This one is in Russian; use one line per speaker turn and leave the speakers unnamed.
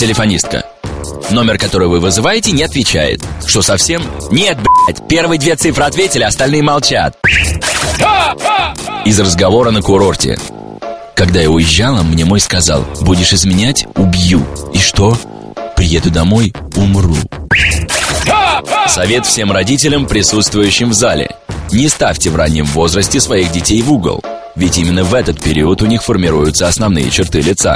Телефонистка. Номер, который вы вызываете, не отвечает. Что совсем? Нет, блядь. Первые две цифры ответили, остальные молчат. Из разговора на курорте. Когда я уезжала, мне мой сказал, будешь изменять – убью. И что? Приеду домой – умру. Совет всем родителям, присутствующим в зале. Не ставьте в раннем возрасте своих детей в угол. Ведь именно в этот период у них формируются основные черты лица.